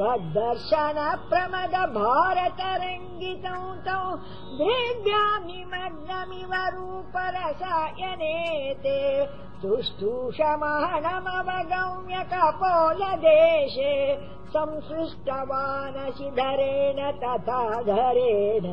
त्वद्दर्शन प्रमद भारत रङ्गितौ तौ भेव्या निमग्नमिव रूप रसायनेते सुष्ठु कपोलदेशे कपोल देशे तथा धरेण